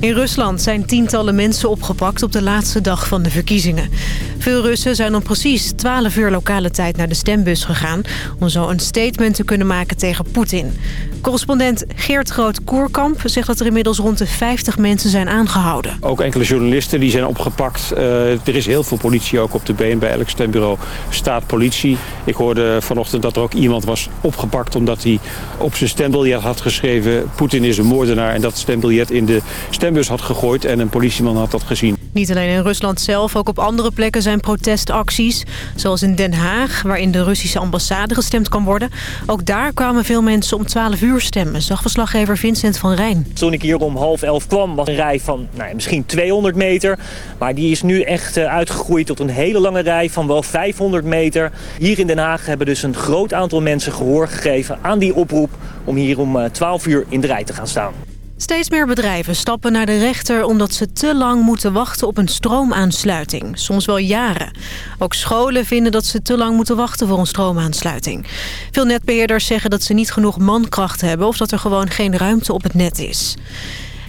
In Rusland zijn tientallen mensen opgepakt op de laatste dag van de verkiezingen. Veel Russen zijn om precies 12 uur lokale tijd naar de stembus gegaan... om zo een statement te kunnen maken tegen Poetin. Correspondent Geert Groot-Koerkamp zegt dat er inmiddels rond de 50 mensen zijn aangehouden. Ook enkele journalisten die zijn opgepakt. Uh, er is heel veel politie ook op de been. Bij elk stembureau staat politie. Ik hoorde vanochtend dat er ook iemand was opgepakt... omdat hij op zijn stembiljet had geschreven... Poetin is een moordenaar en dat stembiljet in de stembus had gegooid... en een politieman had dat gezien. Niet alleen in Rusland zelf, ook op andere plekken zijn protestacties. Zoals in Den Haag, waarin de Russische ambassade gestemd kan worden. Ook daar kwamen veel mensen om 12 uur stemmen, zag verslaggever Vincent van Rijn. Toen ik hier om half elf kwam, was een rij van nou, misschien 200 meter. Maar die is nu echt uh, uitgegroeid tot een hele lange rij van wel 500 meter. Hier in Den Haag hebben dus een groot aantal mensen gehoor gegeven aan die oproep... om hier om uh, 12 uur in de rij te gaan staan. Steeds meer bedrijven stappen naar de rechter omdat ze te lang moeten wachten op een stroomaansluiting. Soms wel jaren. Ook scholen vinden dat ze te lang moeten wachten voor een stroomaansluiting. Veel netbeheerders zeggen dat ze niet genoeg mankracht hebben of dat er gewoon geen ruimte op het net is.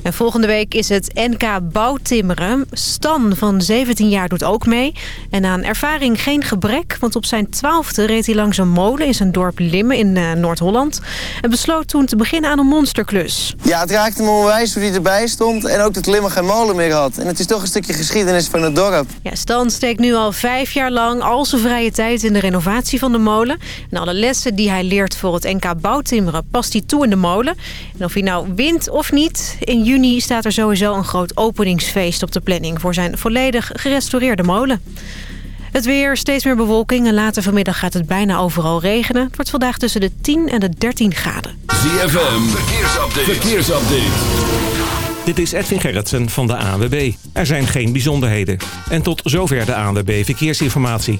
En volgende week is het NK Bouwtimmeren. Stan van 17 jaar doet ook mee. En aan ervaring geen gebrek, want op zijn twaalfde reed hij langs een molen in zijn dorp Limmen in uh, Noord-Holland. En besloot toen te beginnen aan een monsterklus. Ja, het raakte me onwijs hoe hij erbij stond en ook dat Limmen geen molen meer had. En het is toch een stukje geschiedenis van het dorp. Ja, Stan steekt nu al vijf jaar lang al zijn vrije tijd in de renovatie van de molen. En alle lessen die hij leert voor het NK Bouwtimmeren past hij toe in de molen. En of hij nou wint of niet, in juni juni staat er sowieso een groot openingsfeest op de planning... voor zijn volledig gerestaureerde molen. Het weer, steeds meer bewolking en later vanmiddag gaat het bijna overal regenen. Het wordt vandaag tussen de 10 en de 13 graden. ZFM, verkeersupdate. verkeersupdate. Dit is Edwin Gerritsen van de ANWB. Er zijn geen bijzonderheden. En tot zover de ANWB Verkeersinformatie.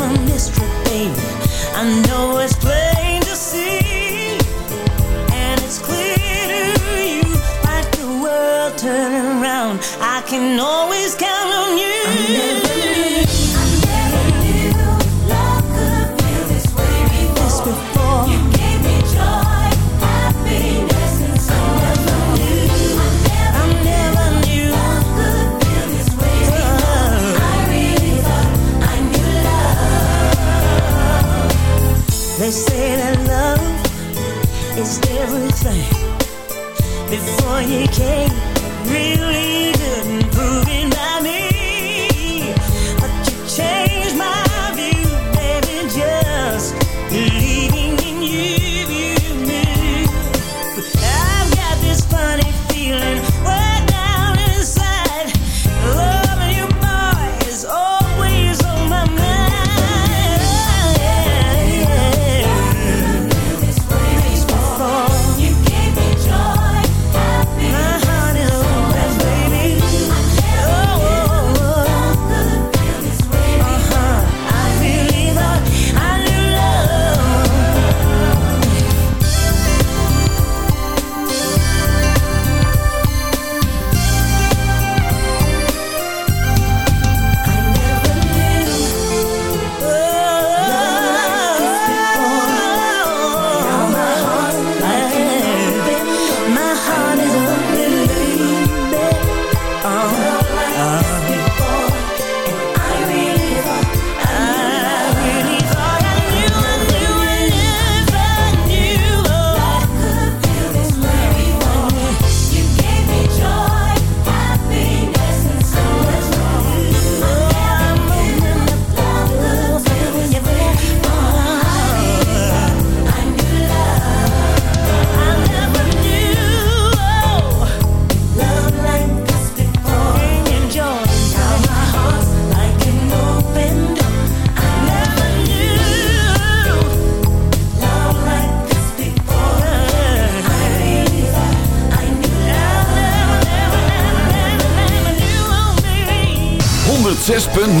a mystery, babe. I know it's plain to see, and it's clear to you, like the world turning. I can always count on you. you came.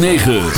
9.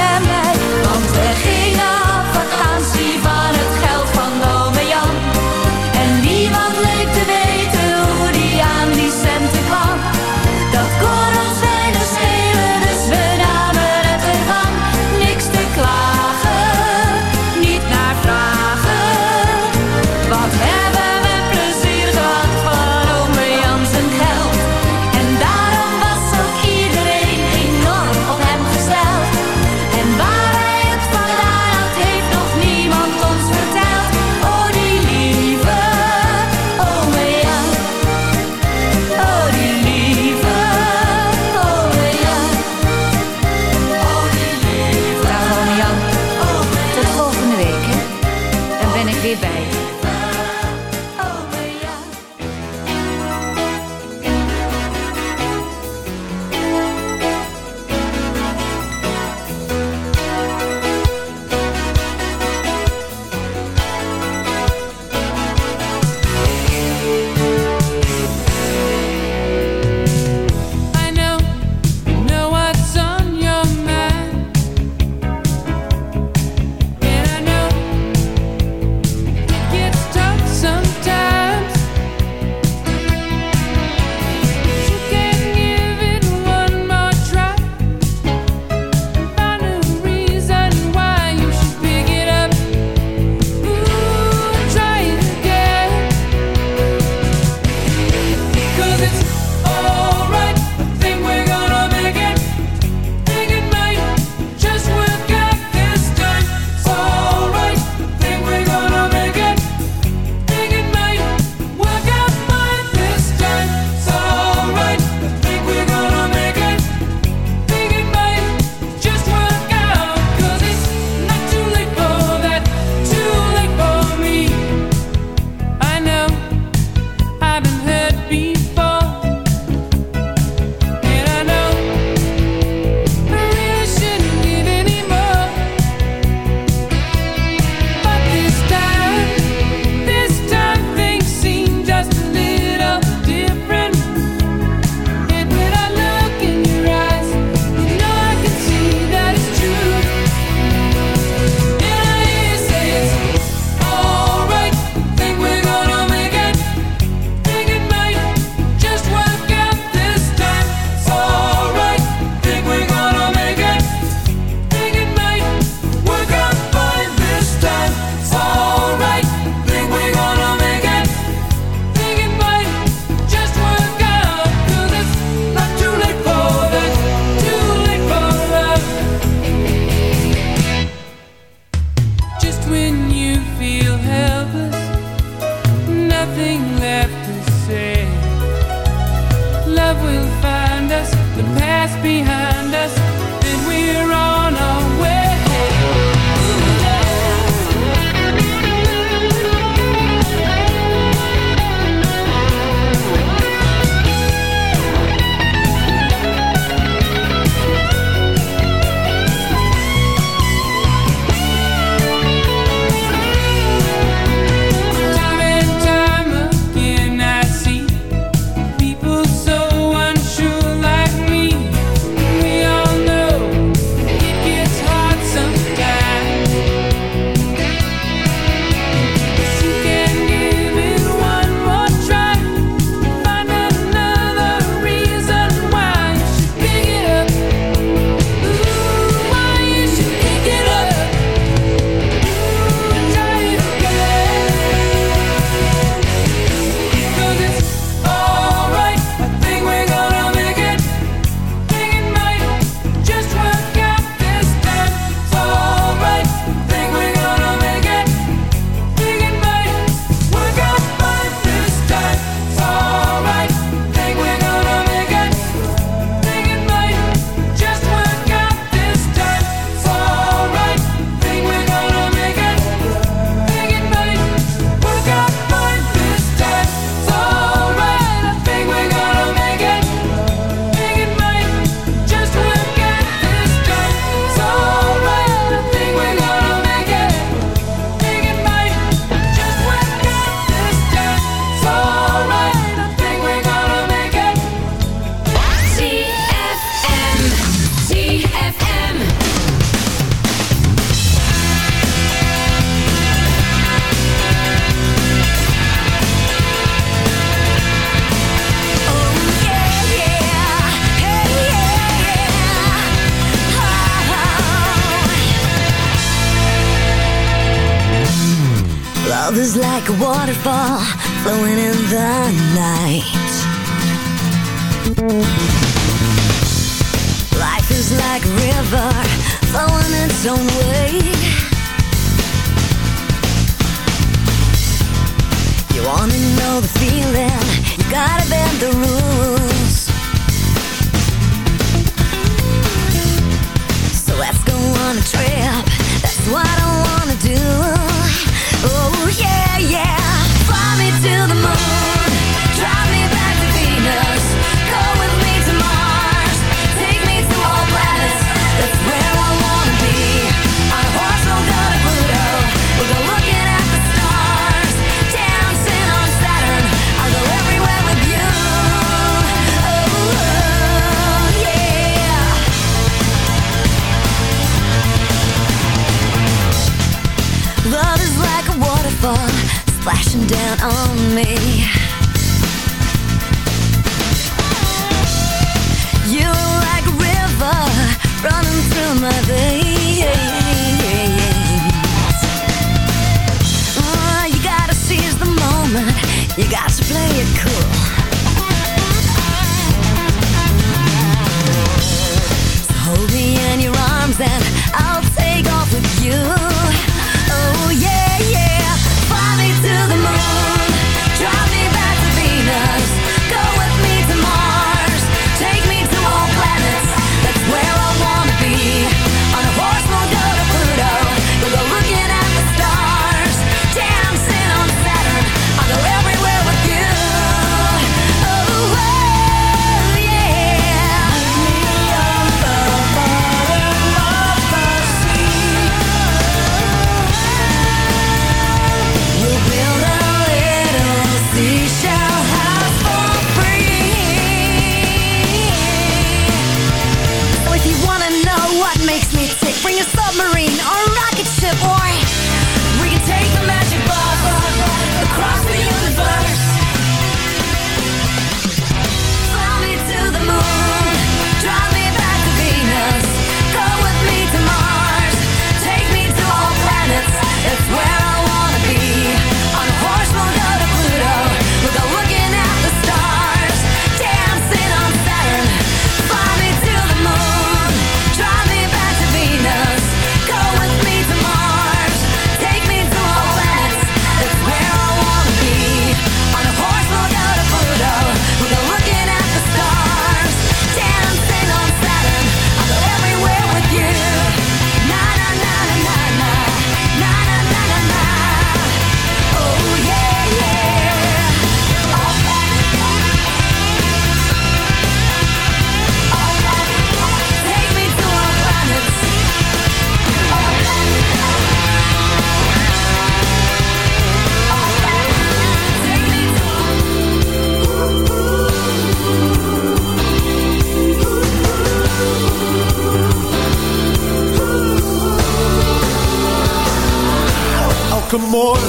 Come on.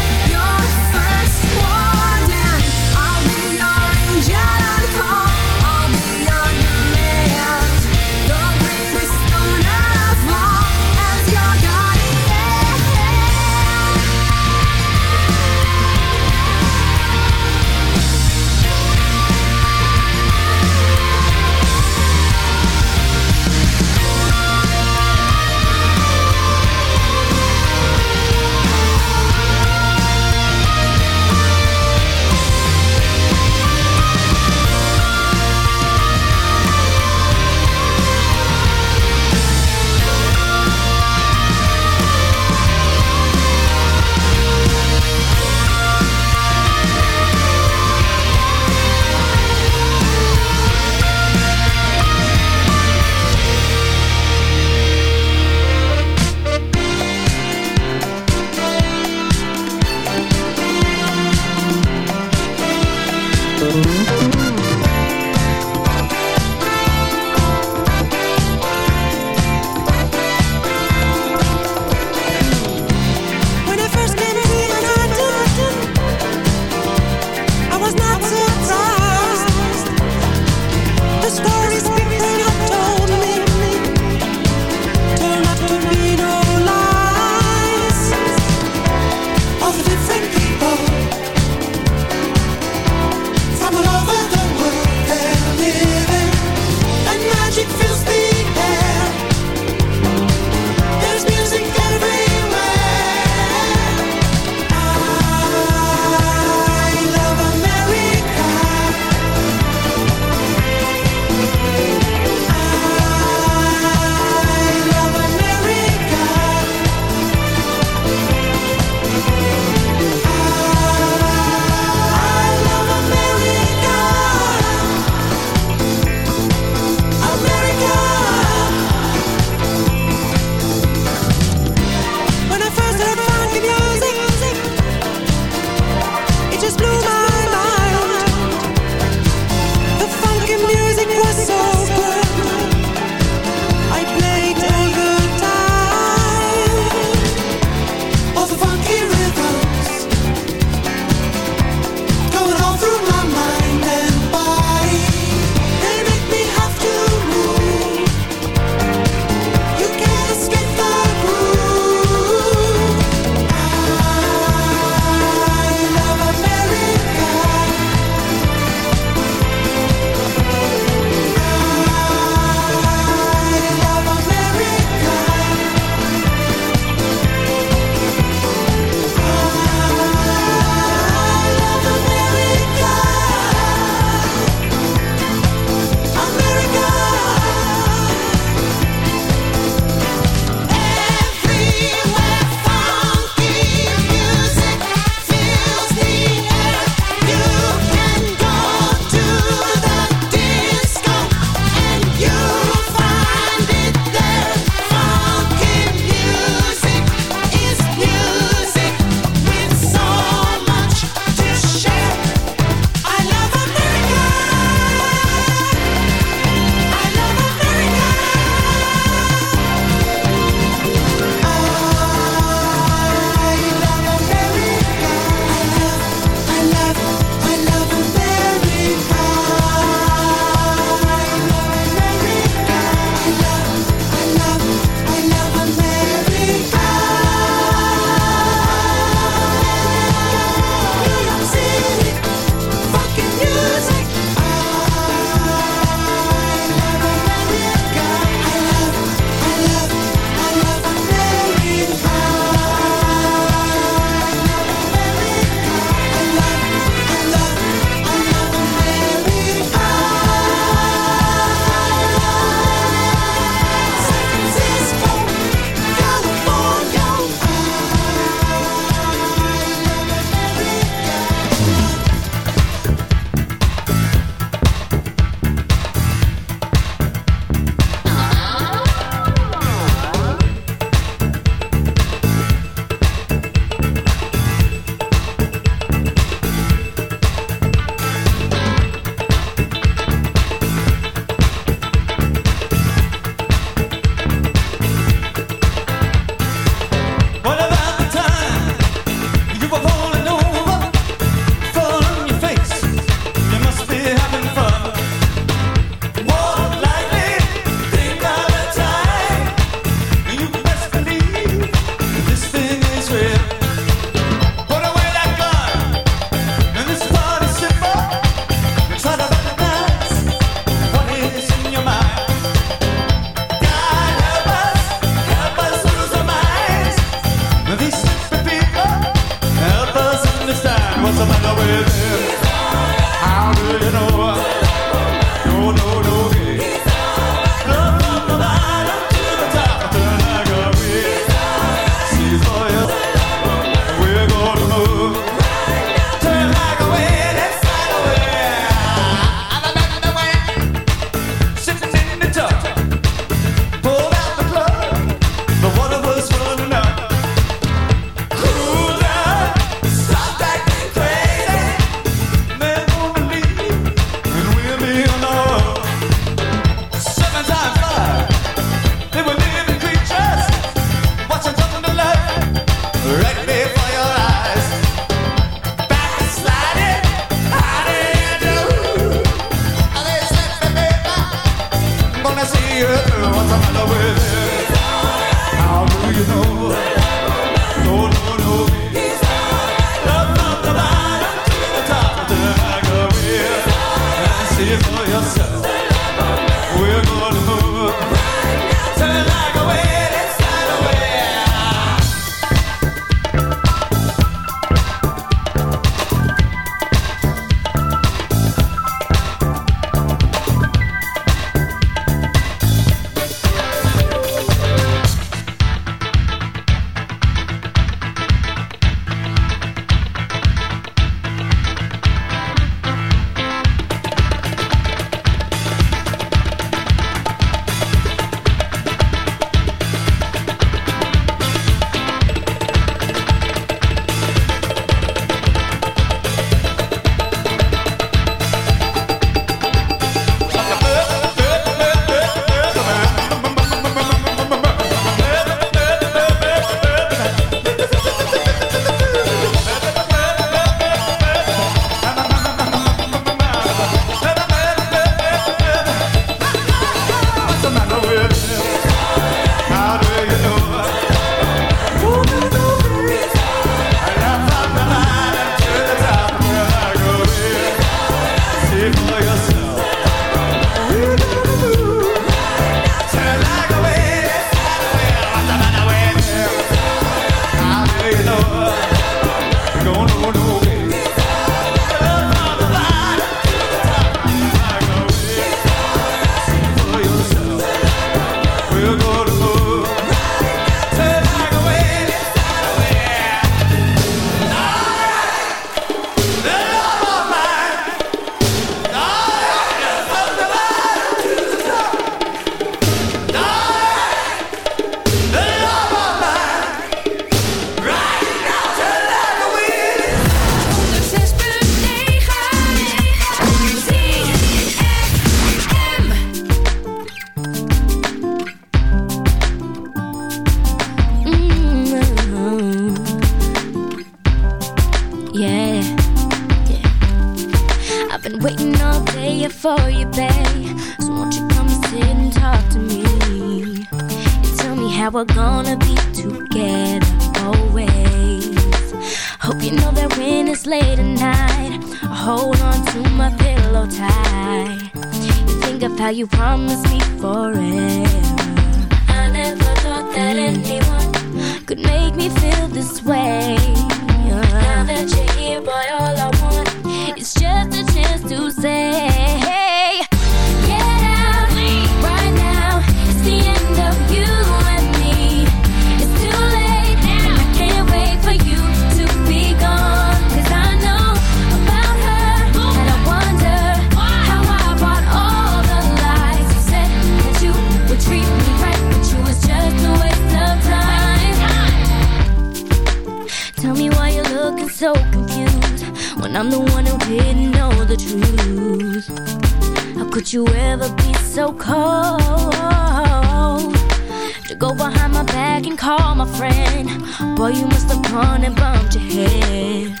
go behind my back and call my friend. Boy, you must have gone and bumped your head.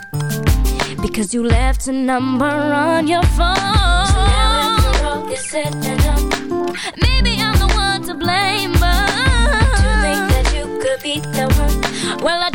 Because you left a number on your phone. So now after all is said maybe I'm the one to blame, but. To think that you could be the one. Well, I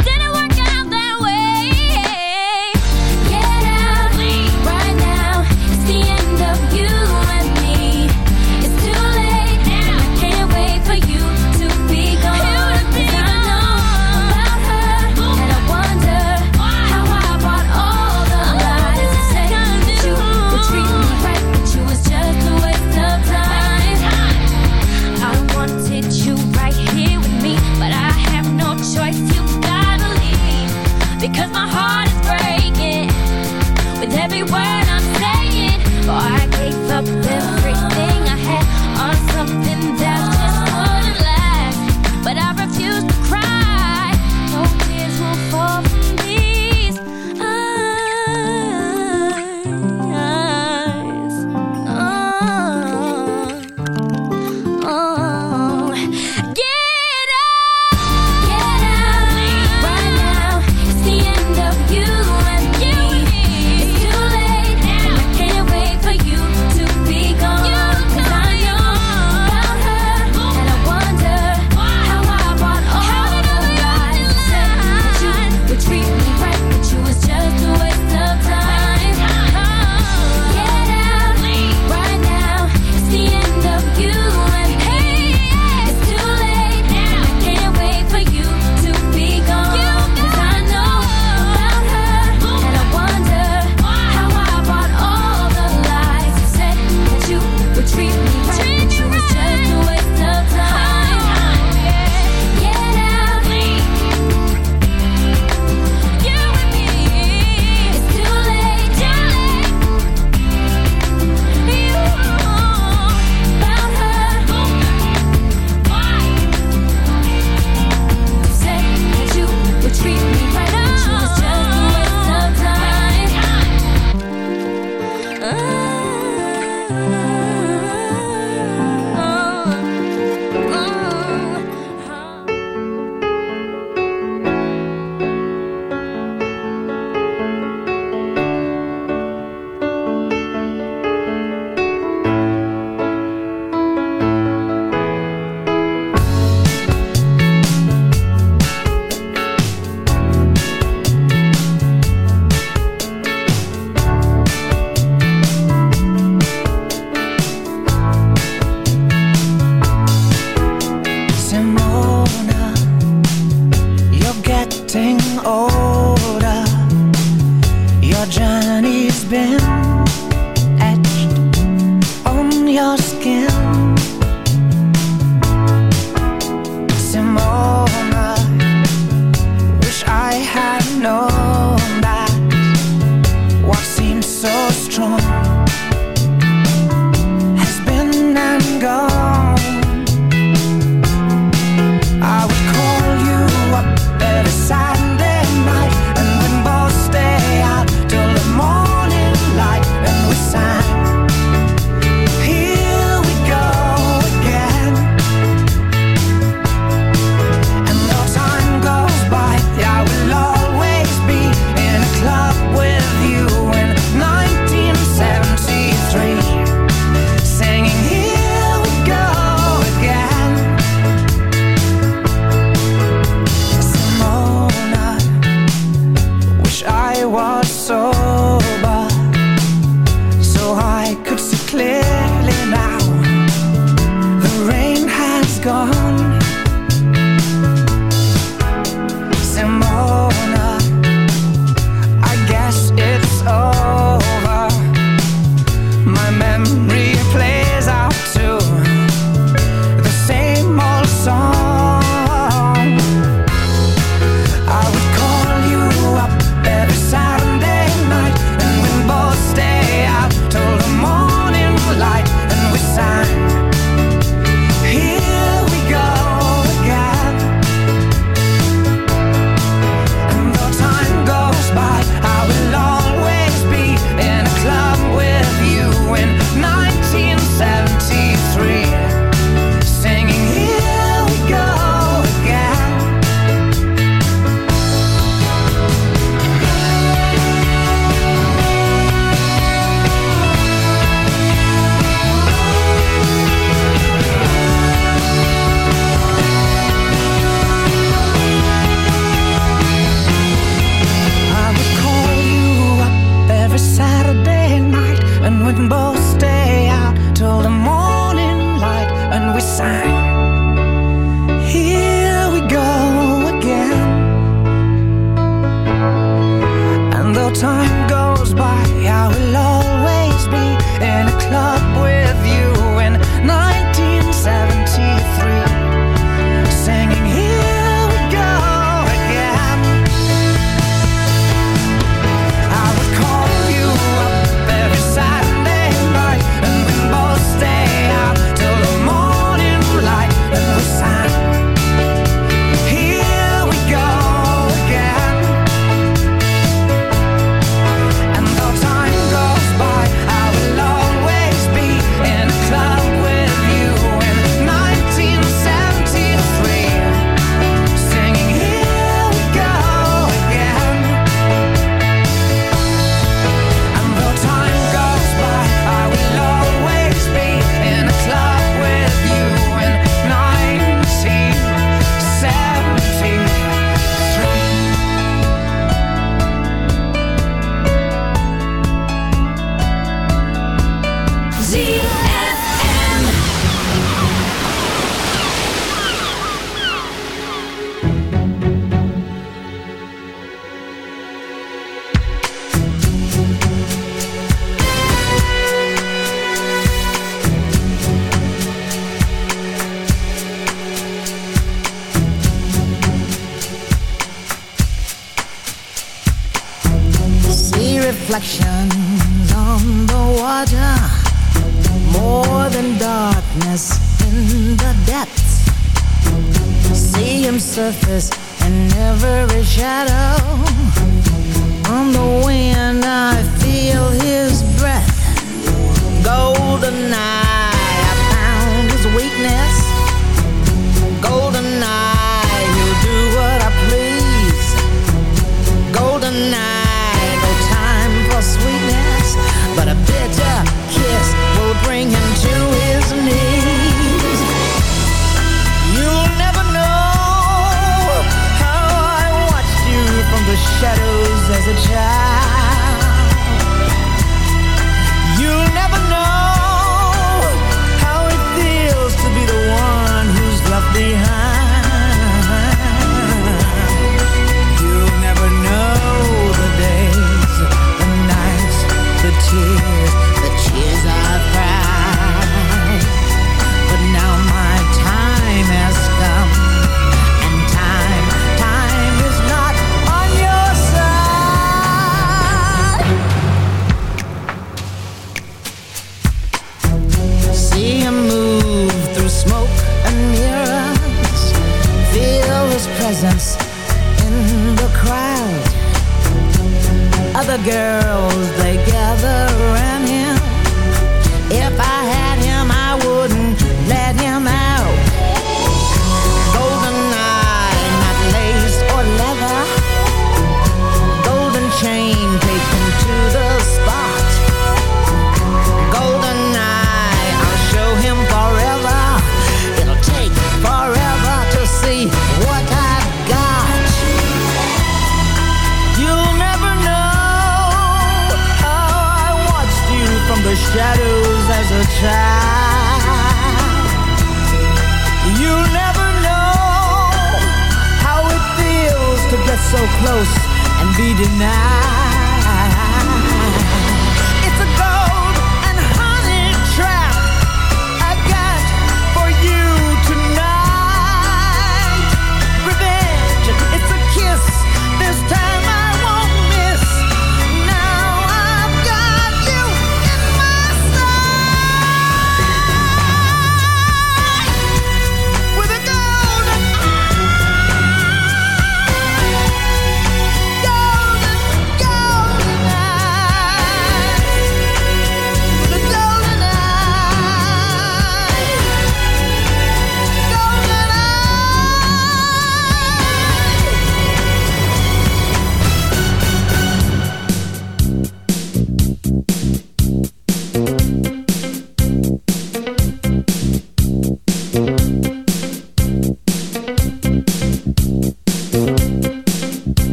by,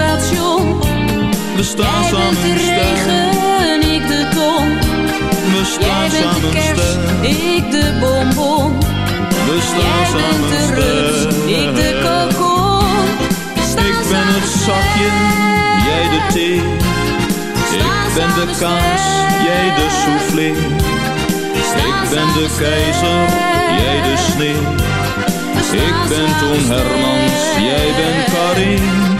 station. we staan Jij bent samen de regen, ik de ton. We Jij staan bent de kerst, ik de bonbon. we staan Jij bent de rust, ik de kokon. Ik ben het zakje, jij de thee. Ik ben de kaas, jij de soufflé. Ik ben de keizer, jij de sneeuw. Ik ben Toon Hermans, jij bent Karin.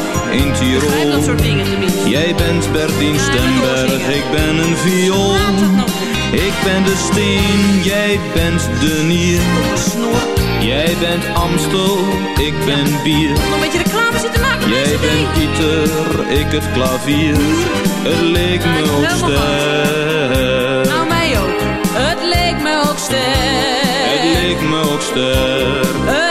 in Tirol. dat soort dingen tenminste. Jij bent Bertien Stemberg, ik ben een viool. Ik ben de steen, jij bent de nier. Jij bent Amstel, ik ben bier. Nog een beetje reclame zitten maken. Jij bent Pieter, ik het klavier. Het leek me ook sterk. Nou, mij ook. Het leek me ook sterk. Het leek me ook sterk.